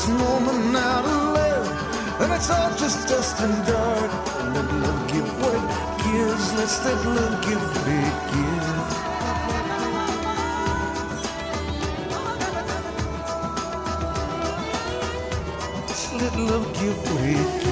This moment now to live, and it's all just dust and dirt. Let love give what gives, let's let love give begin. Let love give way.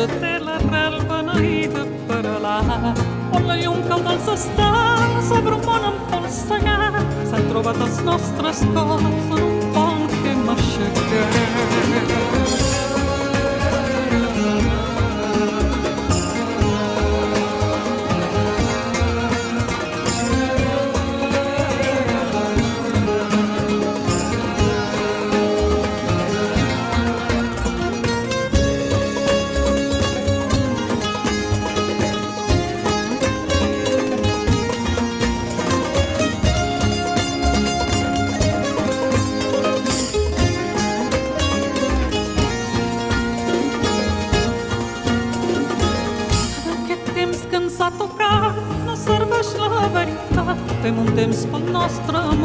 pluja té l'arrel beneïda per alar. On la llum cau dels estars obre un món empolsegar. S'han trobat els nostres cors en un pont que m'aixequem.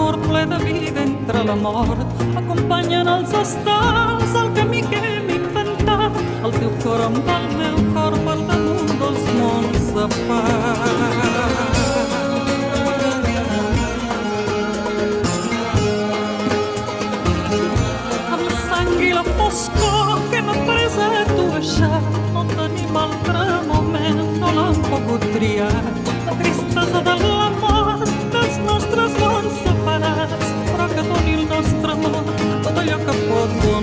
Amor ple de vida entre la mort. Acompanyen els estals el camí que hem inventat. El teu cor amb el meu cor per damunt dels mons de la foscor que m'ha pres a tu deixat, no tenim altre moment, no l'hem pogut triar. La tristesa de l'amor далеко под город.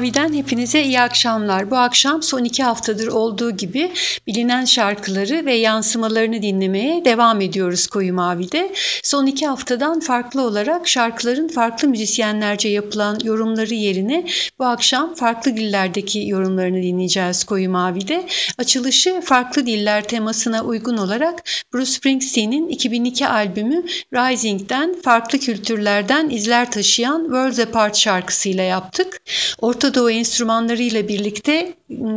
Mavi'den hepinize iyi akşamlar. Bu akşam son iki haftadır olduğu gibi bilinen şarkıları ve yansımalarını dinlemeye devam ediyoruz Koyu Mavi'de. Son iki haftadan farklı olarak şarkıların farklı müzisyenlerce yapılan yorumları yerine bu akşam farklı dillerdeki yorumlarını dinleyeceğiz Koyu Mavi'de. Açılışı farklı diller temasına uygun olarak Bruce Springsteen'in 2002 albümü Rising'den farklı kültürlerden izler taşıyan Worlds Apart şarkısıyla yaptık. Orta Doğu enstrümanlarıyla birlikte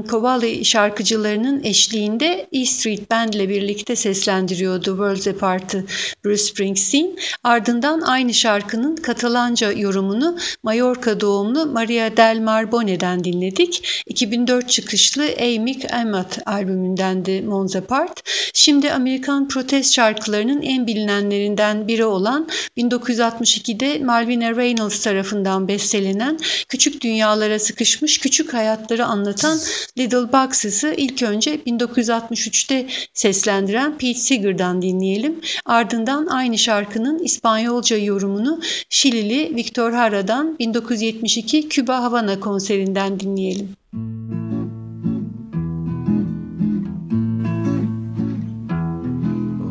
Kovali ıı, şarkıcılarının eşliğinde E Street Band ile birlikte seslendiriyordu Worlds Apart'ı Bruce Springsteen. Ardından aynı şarkının Katalanca yorumunu Mallorca doğumlu Maria del Mar Bone'den dinledik. 2004 çıkışlı Amy Amat albümündendi Mons Apart. Şimdi Amerikan protest şarkılarının en bilinenlerinden biri olan 1962'de Malvina Reynolds tarafından bestelenen Küçük Dünyalara Sıkışmış Küçük Hayatları anlatan Little Boxes'ı ilk önce 1963'te seslendiren Pete Seeger'dan dinleyelim. Ardından aynı şarkının İspanyolca yorumunu Şilili Victor Hara'dan 1972 Küba Havana konserinden dinleyelim.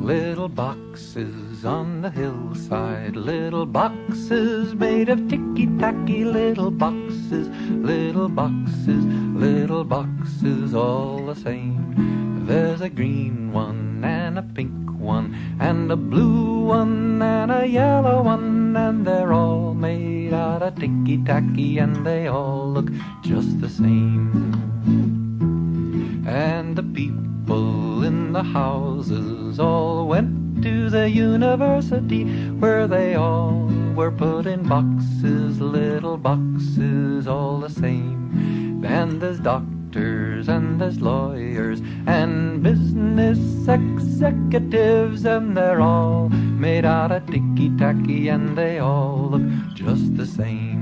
Little boxes on the hillside, little boxes made of ticky tacky, little boxes, little boxes, little boxes all the same. There's a green one and a pink one, and a blue one and a yellow one, and they're all made out of ticky tacky, and they all look just the same. And the people in the houses all went to the university where they all were put in boxes, little boxes, all the same. Then there's doctors and there's lawyers and business executives, and they're all made out of ticky tacky and they all look just the same.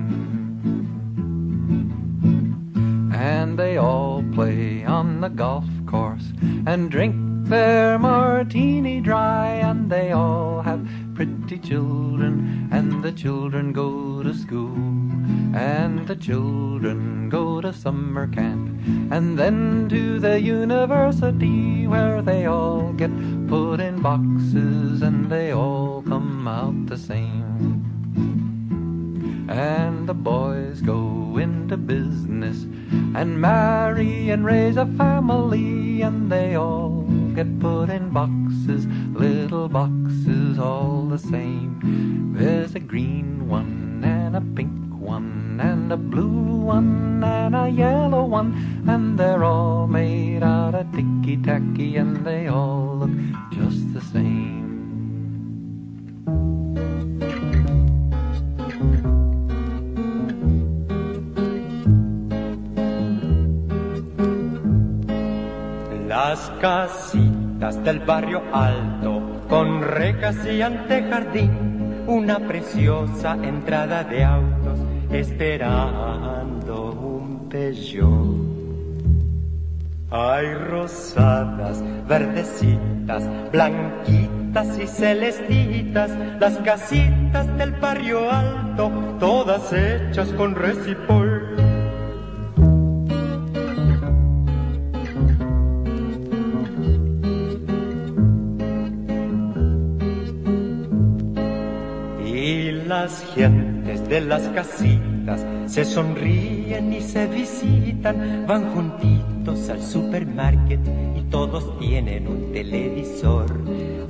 And they all play on the golf course and drink their martini dry, and they all have pretty children, and the children go to school, and the children go to summer camp, and then to the university where they all get put in boxes and they all come out the same. And the boys go into business and marry and raise a family, and they all get put in boxes, little boxes all the same. There's a green one and a pink one and a blue one and a yellow one, and they're all made out of ticky tacky, and they all look just the same. Las casitas del barrio alto, con rejas y antejardín, una preciosa entrada de autos, esperando un Peugeot. Hay rosadas, verdecitas, blanquitas y celestitas, las casitas del barrio alto, todas hechas con recipol. Las gentes de las casitas se sonríen y se visitan, van juntitos al supermarket y todos tienen un televisor.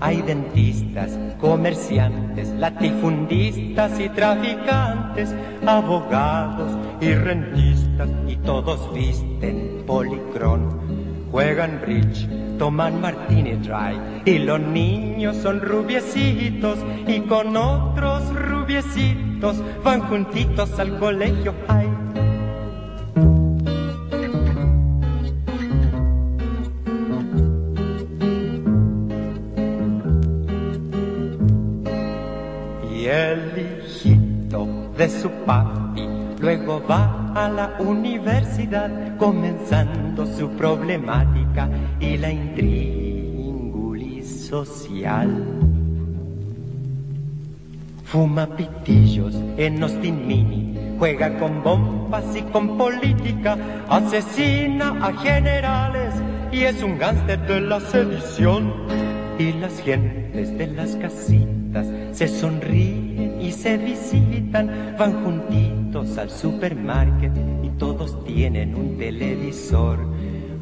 Hay dentistas, comerciantes, latifundistas y traficantes, abogados y rentistas y todos visten policrón. Juegan bridge, toman martini dry. Y los niños son rubiecitos y con otros rubiecitos van juntitos al colegio. High. Y el hijito de su papi luego va a la universidad comenzando su problemática y la intríngulis social. Fuma pitillos en Austin Mini, juega con bombas y con política, asesina a generales y es un gánster de la sedición. Y las gentes de las casitas se sonríen y se visitan, van juntitos al supermarket y todos tienen un televisor.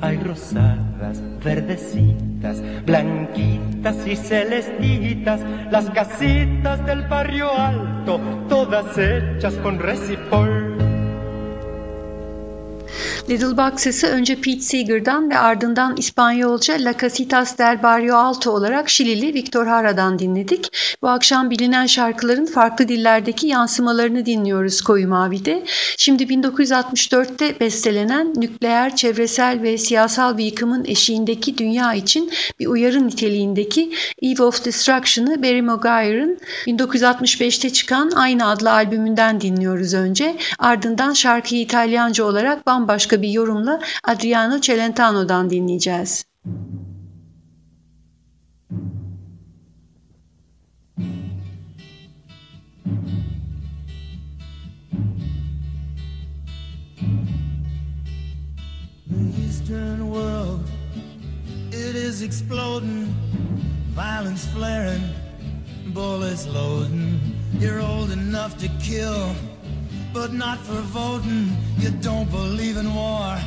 Hay rosadas, verdecitas, blanquitas y celestitas, las casitas del barrio alto, todas hechas con recipol. Little Boxes'ı önce Pete Seeger'dan ve ardından İspanyolca La Casitas del Barrio Alto olarak Şilili Victor Hara'dan dinledik. Bu akşam bilinen şarkıların farklı dillerdeki yansımalarını dinliyoruz Koyu Mavi'de. Şimdi 1964'te bestelenen nükleer, çevresel ve siyasal bir yıkımın eşiğindeki dünya için bir uyarı niteliğindeki Eve of Destruction'ı Barry Maguire'ın 1965'te çıkan aynı adlı albümünden dinliyoruz önce. Ardından şarkıyı İtalyanca olarak bambaşka bir yorumla Adriano Celentano'dan dinleyeceğiz. World, it is exploding, violence flaring, bullets loading. You're old enough to kill, but not for voting. You don't believe in war,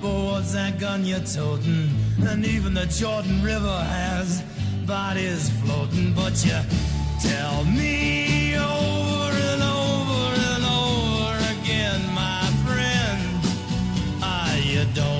but what's that gun you're toting? And even the Jordan River has bodies floating, but you tell me over and over and over again, my friend. Ah, you don't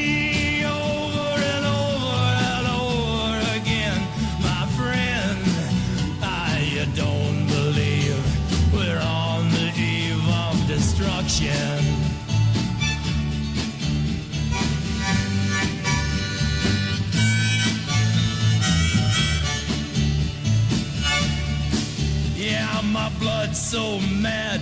destruction. Yeah, my blood's so mad,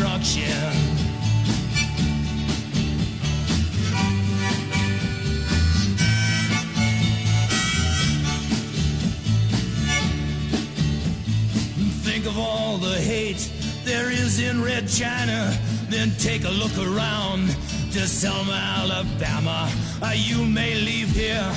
destruction. Think of all the hate there is in Red China. Then take a look around to Selma, Alabama. Uh, you may leave here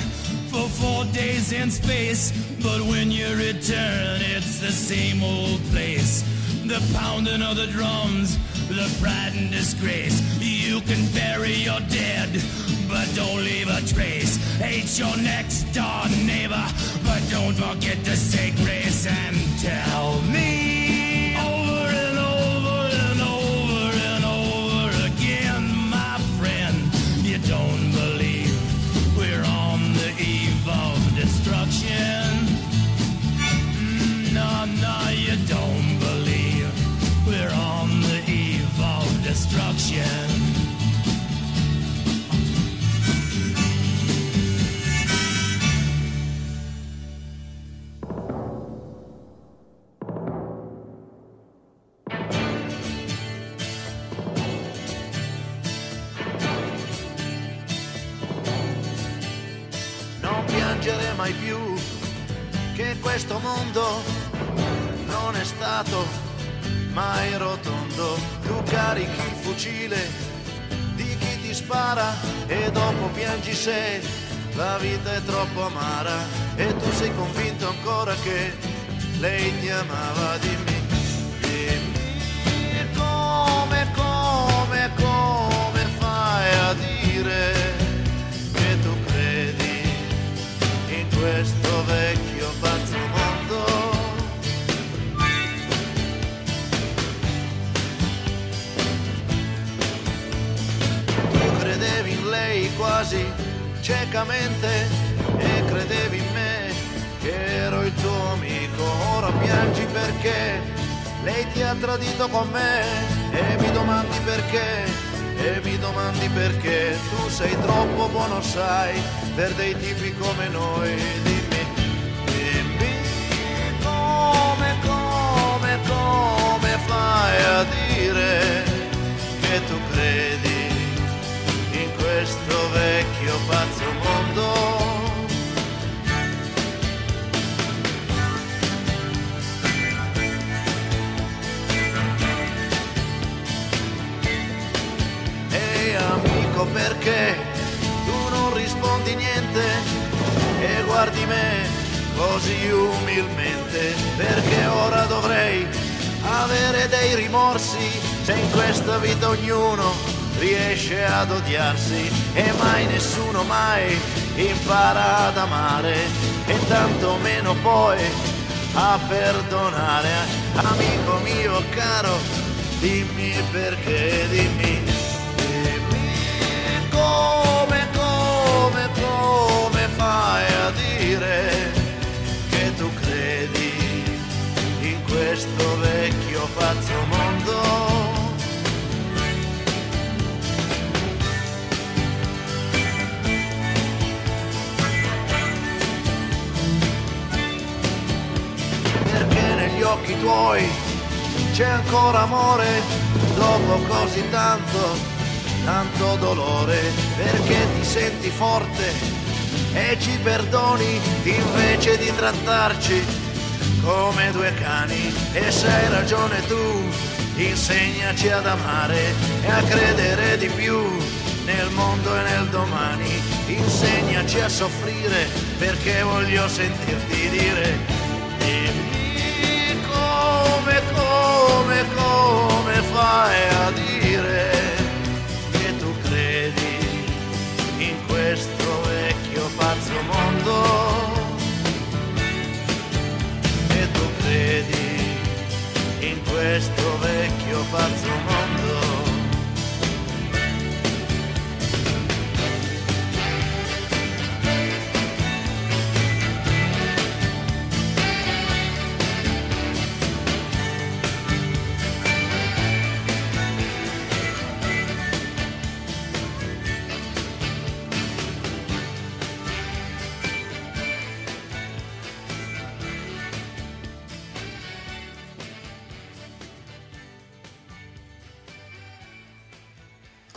for four days in space, but when you return, it's the same old place. The pounding of the drums, the pride and disgrace. You can bury your dead, but don't leave a trace. Hate your next door neighbor, but don't forget to say grace and tell me questo mondo non è stato mai rotondo. Tu carichi il fucile di chi ti spara e dopo piangi se la vita è troppo amara e tu sei convinto ancora che lei ti amava. Dimmi, dimmi quasi ciecamente e credevi in me che ero il tuo amico. Ora piangi perché lei ti ha tradito con me e mi domandi perché. E mi domandi perché tu sei troppo buono, sai, per dei tipi come noi. Dimmi, dimmi come, come, come fai a dire che tu credi questo vecchio pazzo mondo? Ehi amico perché tu non rispondi niente e guardi me così umilmente perché ora dovrei avere dei rimorsi se in questa vita ognuno riesce ad odiarsi e mai nessuno mai impara ad amare e tanto meno poi a perdonare. Amico mio caro dimmi perché dimmi tuoi c'è ancora amore dopo così tanto, tanto dolore, perché ti senti forte e ci perdoni invece di trattarci come due cani. E se hai ragione tu insegnaci ad amare e a credere di più nel mondo e nel domani. Insegnaci a soffrire perché voglio sentirti dire come come fai a dire che tu credi in questo vecchio pazzo mondo? Che tu credi in questo vecchio pazzo mondo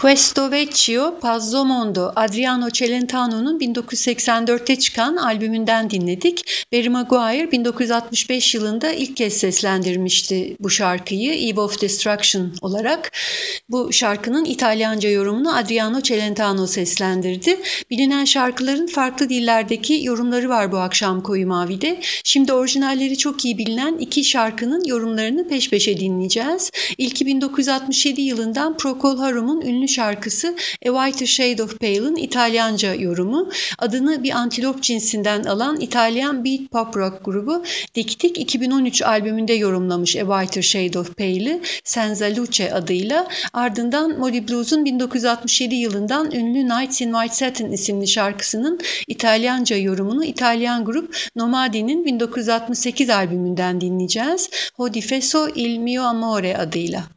Questo Vecchio Pazzo Mondo Adriano Celentano'nun 1984'te çıkan albümünden dinledik. Barry Maguire 1965 yılında ilk kez seslendirmişti bu şarkıyı Eve of Destruction olarak. Bu şarkının İtalyanca yorumunu Adriano Celentano seslendirdi. Bilinen şarkıların farklı dillerdeki yorumları var bu akşam Koyu Mavi'de. Şimdi orijinalleri çok iyi bilinen iki şarkının yorumlarını peş peşe dinleyeceğiz. İlki 1967 yılından Procol Harum'un ünlü şarkısı A Whiter Shade of Pale'ın İtalyanca yorumu. Adını bir antilop cinsinden alan İtalyan beat pop rock grubu Diktik 2013 albümünde yorumlamış A Whiter Shade of Pale'i Senza Luce adıyla. Ardından Molly Blues'un 1967 yılından ünlü Nights in White Satin isimli şarkısının İtalyanca yorumunu İtalyan grup Nomadi'nin 1968 albümünden dinleyeceğiz. Hodifeso il mio amore adıyla.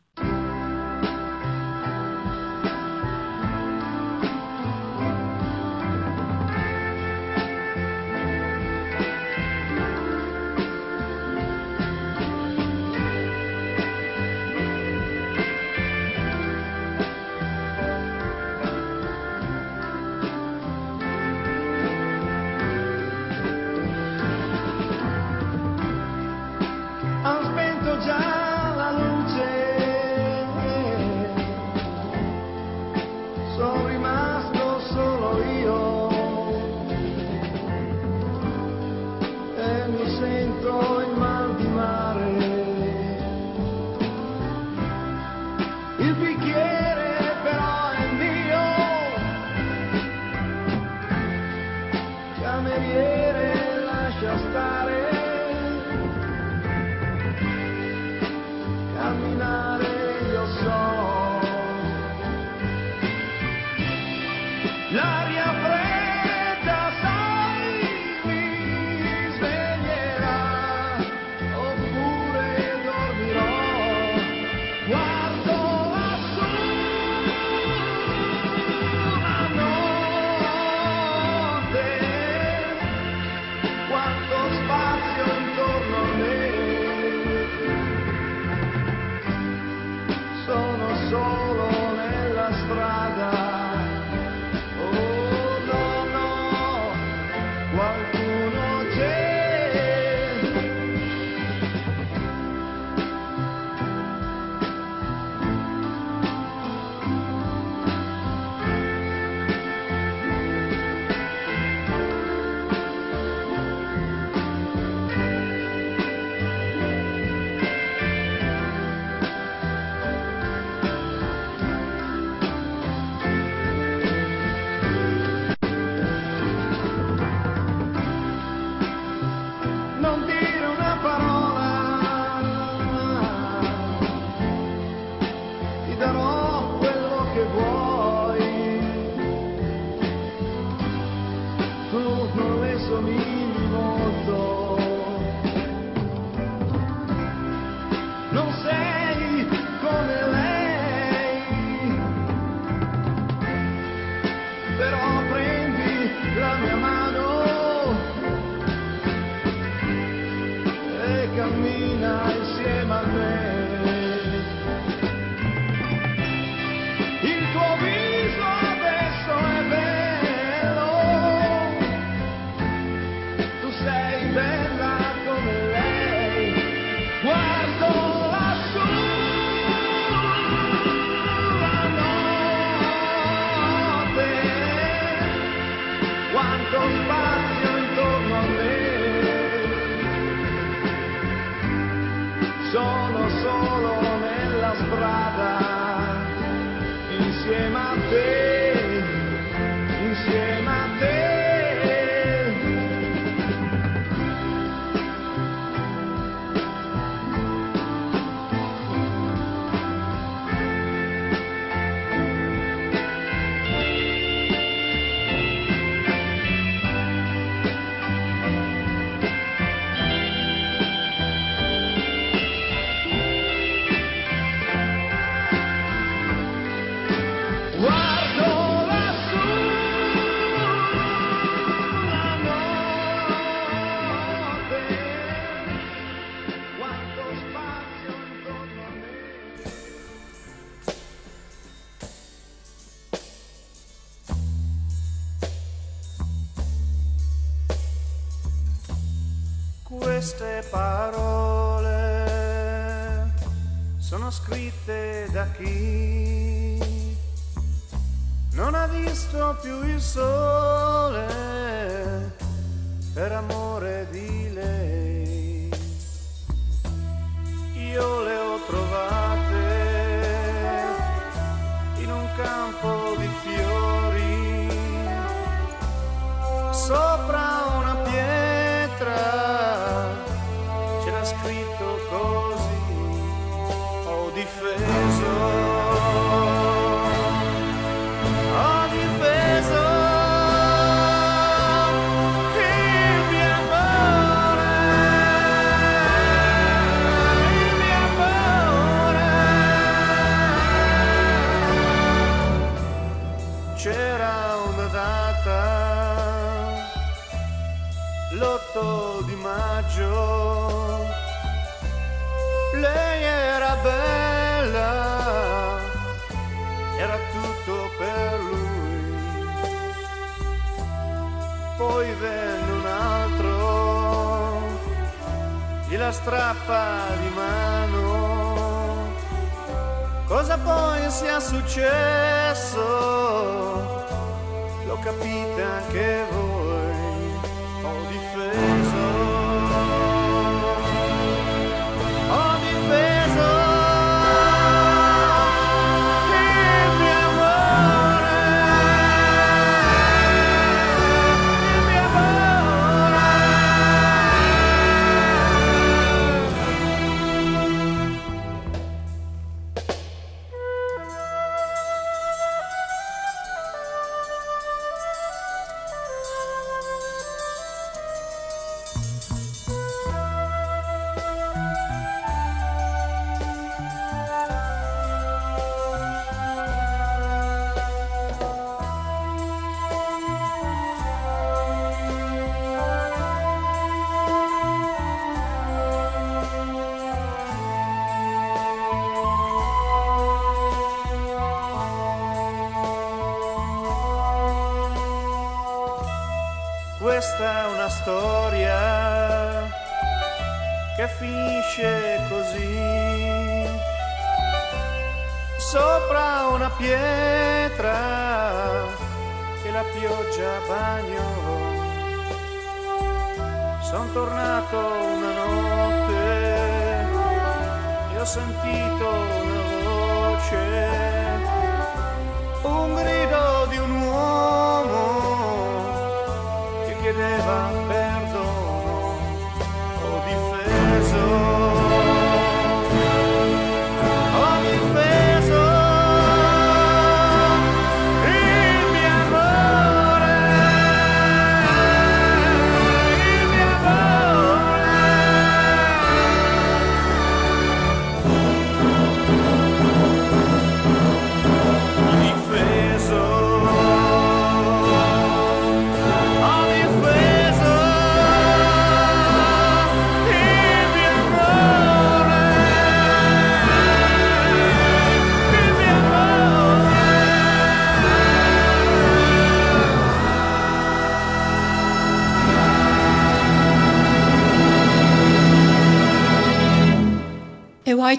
Queste parole. Sono scritte da chi? Non ha visto più il sole per amore di gliela strappa di mano. Cosa poi sia successo? Lo capite anche voi. Ho difeso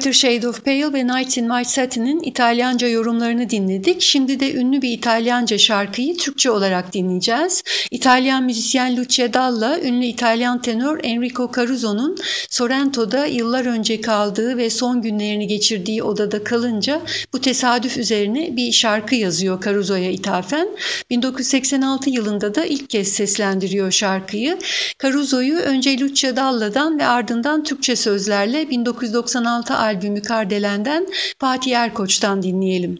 Whiter Shade of Pale ve Nights in White Satin'in İtalyanca yorumlarını dinledik. Şimdi de ünlü bir İtalyanca şarkıyı Türkçe olarak dinleyeceğiz. İtalyan müzisyen Lucia Dalla, ünlü İtalyan tenor Enrico Caruso'nun Sorrento'da yıllar önce kaldığı ve son günlerini geçirdiği odada kalınca bu tesadüf üzerine bir şarkı yazıyor Caruso'ya ithafen. 1986 yılında da ilk kez seslendiriyor şarkıyı. Caruso'yu önce Lucia Dalla'dan ve ardından Türkçe sözlerle 1996 albümü Kardelen'den Fatih Erkoç'tan dinleyelim.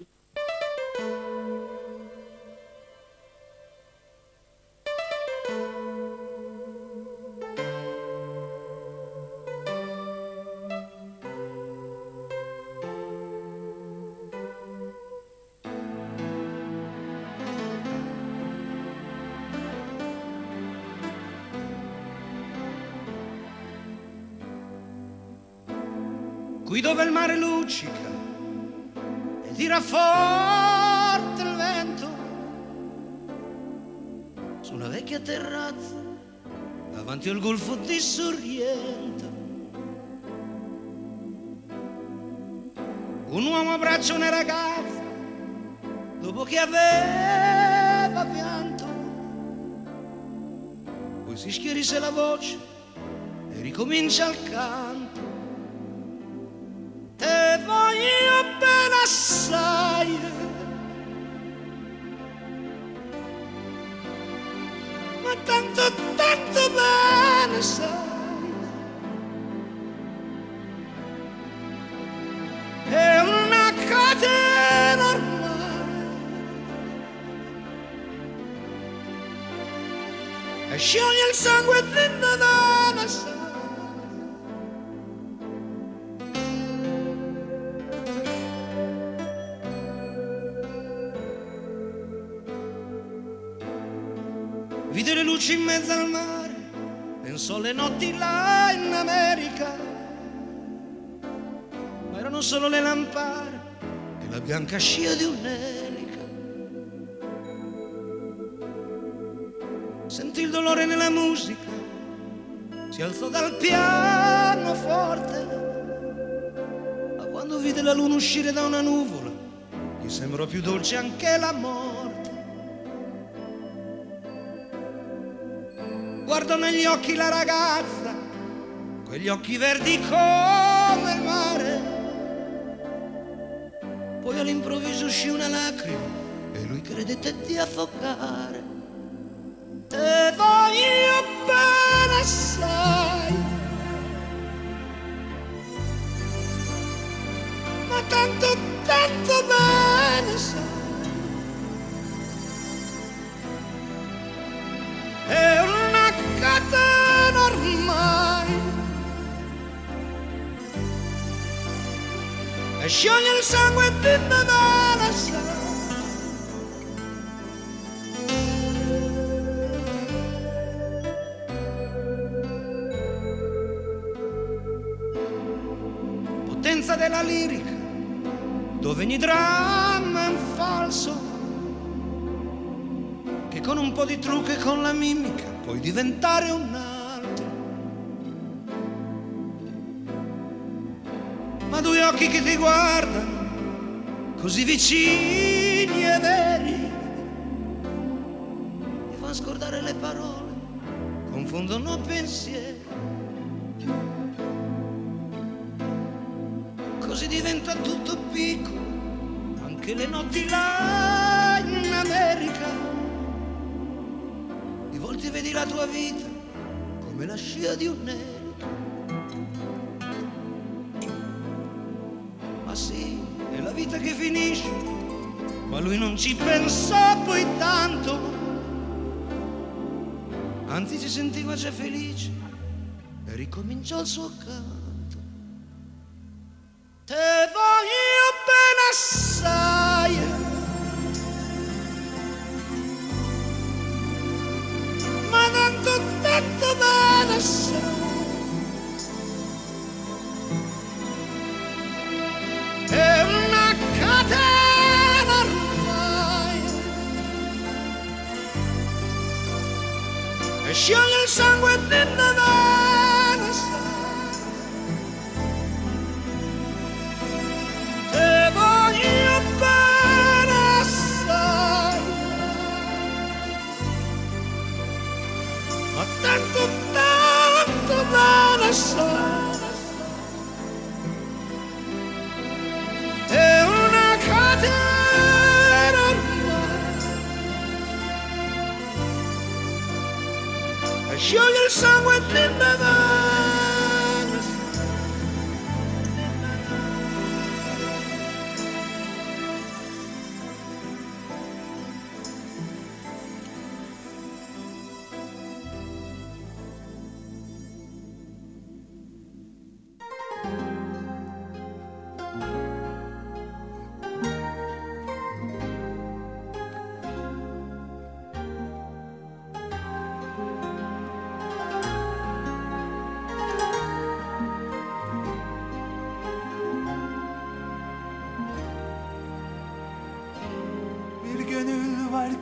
Qui dove il mare luccica e tira forte il vento su una vecchia terrazza davanti al golfo di Sorrento. Un uomo abbraccia una ragazza dopo che aveva pianto. Poi si schierisse la voce e ricomincia il canto. Assai. Ma tanto, tanto bene sai. È una il sangue dentro mezzo al mare, pensò alle notti là in America, ma erano solo le lampare e la bianca scia di un'elica. Sentì il dolore nella musica, si alzò dal pianoforte, ma quando vide la luna uscire da una nuvola, gli sembrò più dolce anche la morte. Guardò negli occhi la ragazza, quegli occhi verdi come il mare. Poi all'improvviso uscì una lacrima e lui credette di affogare. Te voglio bene assai, ma tanto, tanto bene sai. È e scioglie il sangue di Natale sai. Potenza della lirica dove ogni dramma è un falso che con un po' di trucco e con la mimica puoi diventare un altro. Due occhi che ti guardano, così vicini e veri, ti fanno scordare le parole, confondono pensieri. Così diventa tutto piccolo, anche le notti là in America di volte vedi la tua vita come la scia di un nero. La vita che finisce, ma lui non ci pensò poi tanto. Anzi si sentiva già felice e ricominciò il suo canto.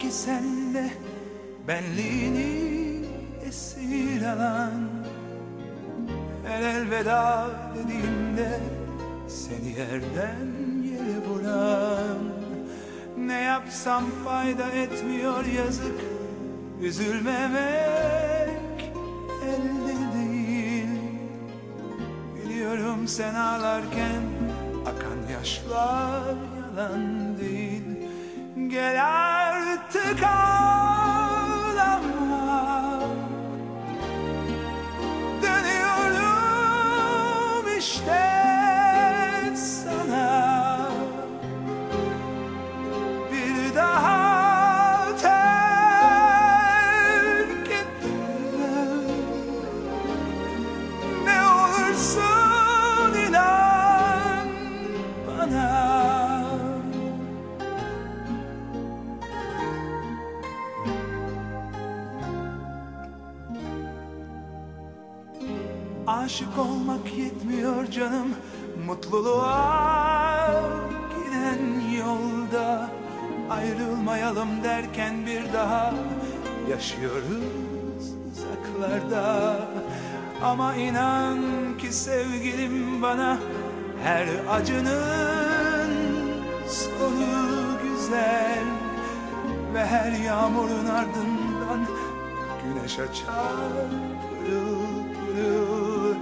Ki sende benliğini esir yalan El elveda dediğimde Seni yerden yere vuran. Ne yapsam fayda etmiyor yazık Üzülmemek elde değil. Biliyorum sen ağlarken Akan yaşlar yalan değil. Gel canım Mutluluğa giden yolda Ayrılmayalım derken bir daha Yaşıyoruz uzaklarda. Ama inan ki sevgilim bana Her acının sonu güzel Ve her yağmurun ardından Güneş açar pırıl pırıl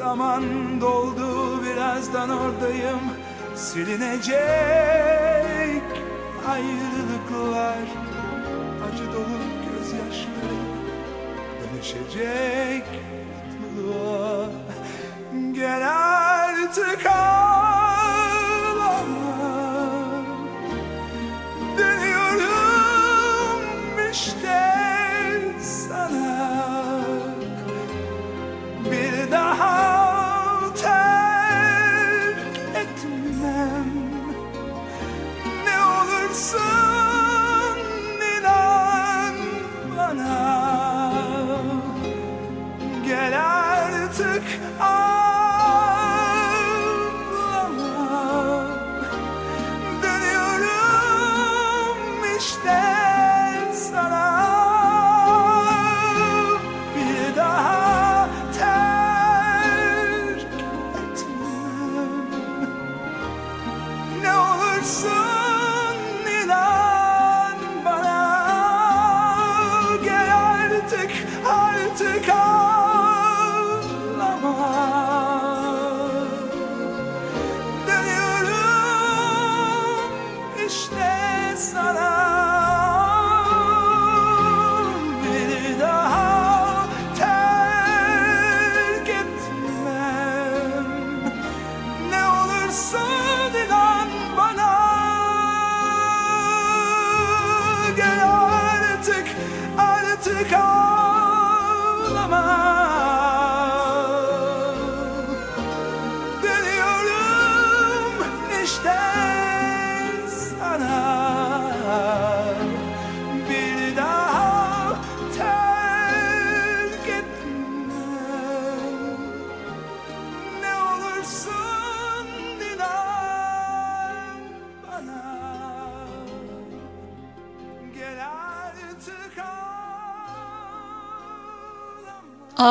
Zaman doldu birazdan oradayım. Silinecek ayrılıklar Acı dolu gözyaşları Dönüşecek mutluluğa. Gel artık ağlama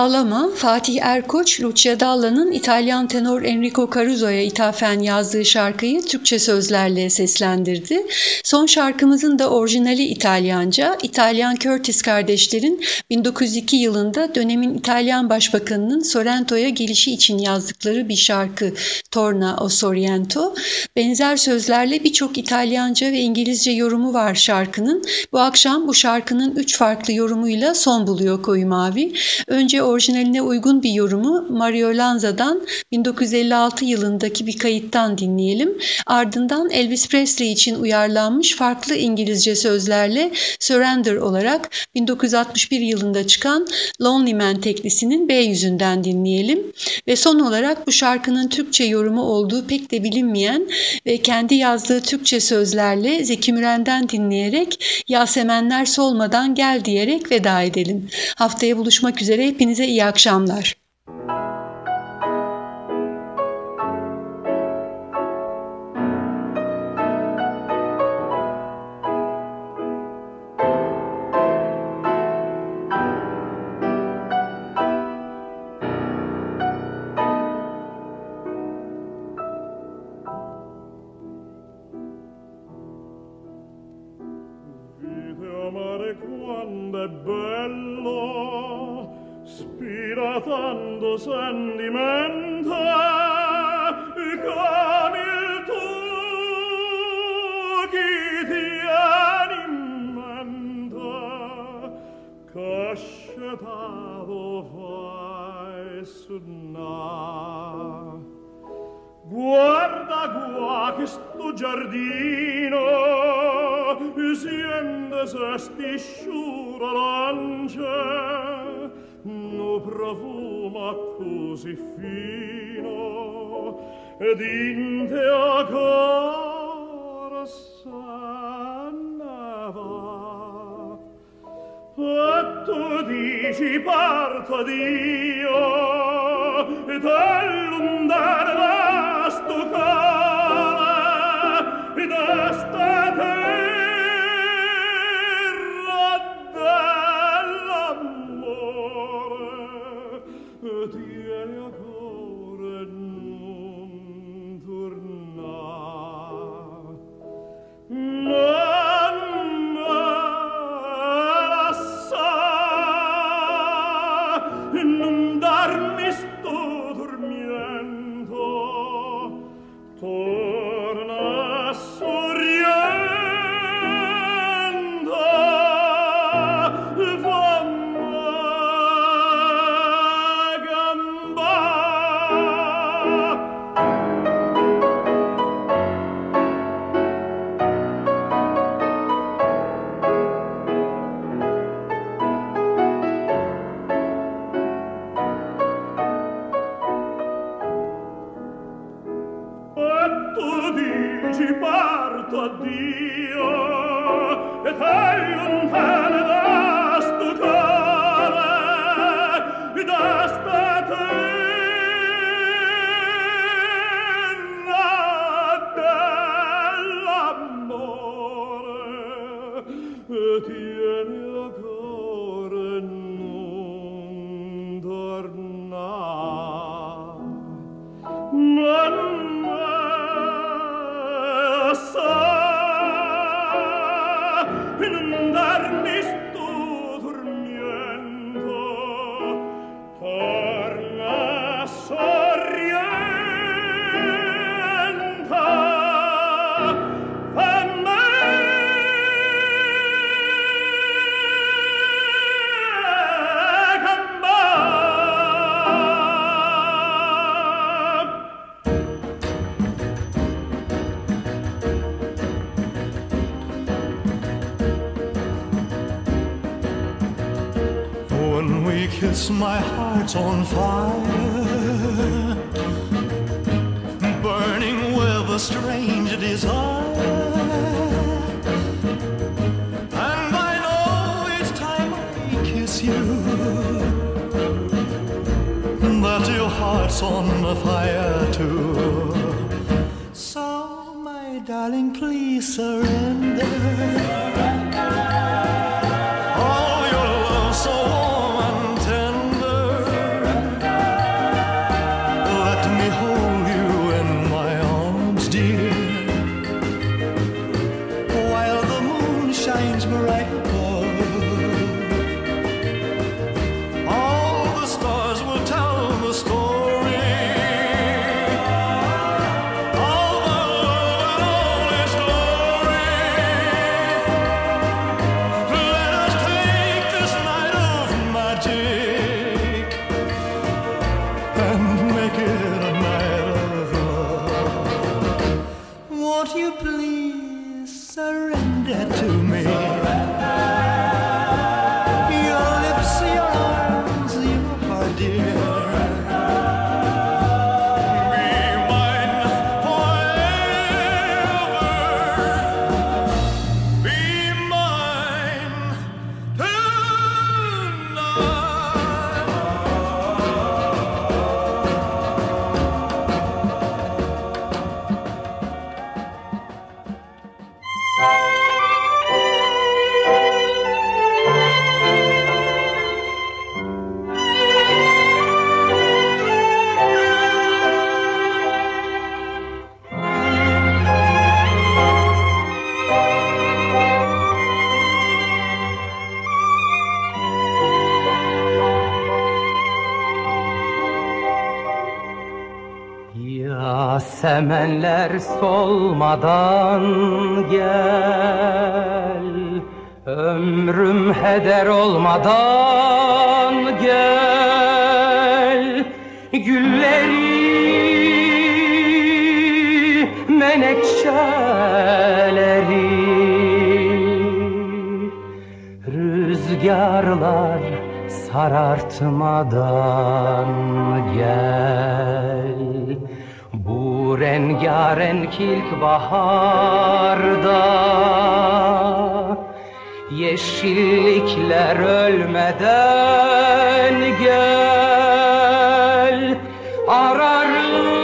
Ağlama, Fatih Erkoç, Lucia Dalla'nın İtalyan tenor Enrico Caruso'ya ithafen yazdığı şarkıyı Türkçe sözlerle seslendirdi. Son şarkımızın da orijinali İtalyanca, İtalyan Curtis kardeşlerin 1902 yılında dönemin İtalyan Başbakanının Sorrento'ya gelişi için yazdıkları bir şarkı Torna o Sorrento. Benzer sözlerle birçok İtalyanca ve İngilizce yorumu var şarkının. Bu akşam bu şarkının üç farklı yorumuyla son buluyor Koyu Mavi. Önce orijinaline uygun bir yorumu Mario Lanza'dan 1956 yılındaki bir kayıttan dinleyelim. Ardından Elvis Presley için uyarlanmış farklı İngilizce sözlerle Surrender olarak 1961 yılında çıkan Lonely Man teklisinin B yüzünden dinleyelim. Ve son olarak bu şarkının Türkçe yorumu olduğu pek de bilinmeyen ve kendi yazdığı Türkçe sözlerle Zeki Müren'den dinleyerek Yasemenler solmadan gel diyerek veda edelim. Haftaya buluşmak üzere hepinize iyi akşamlar. my heart's on fire, burning with a strange desire. And I know it's time I kiss you that your heart's on fire too. So, my darling, please surrender. Yasemenler solmadan gel. Ömrüm heder olmadan gel. Gülleri menekşeleri. Rüzgarlar sarartmadan gel Bu rengarenk ilkbaharda. Yeşillikler ölmeden gel Ararım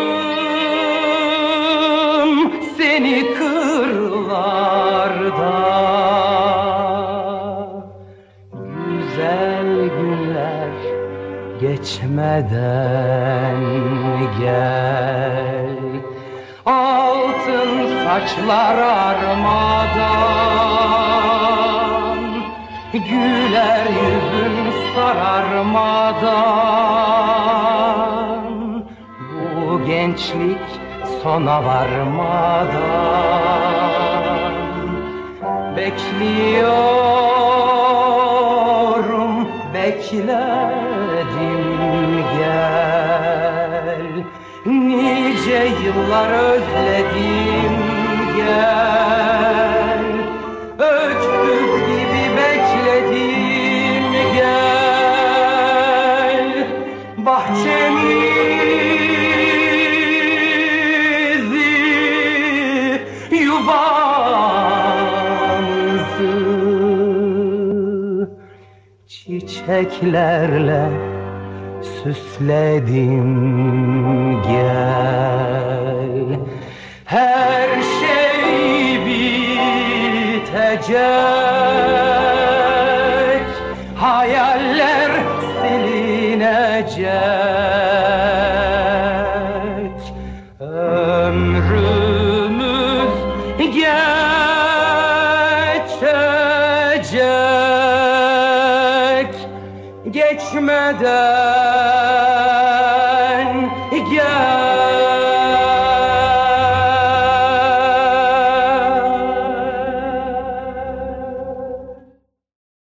seni kırlarda. Güzel günler geçmeden gel saçlar armadan Güler yüzün sararmadan Bu gençlik sona varmadan Bekliyorum, bekledim gel. Nice yıllar özledim gel. Öksüz gibi bekledim gel. Bahçemizi, yuvamızı Çiçeklerle süsledim gel. Her şey bitecek Hayaller silinecek